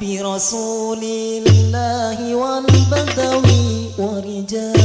برسول الله والبدوي ورجال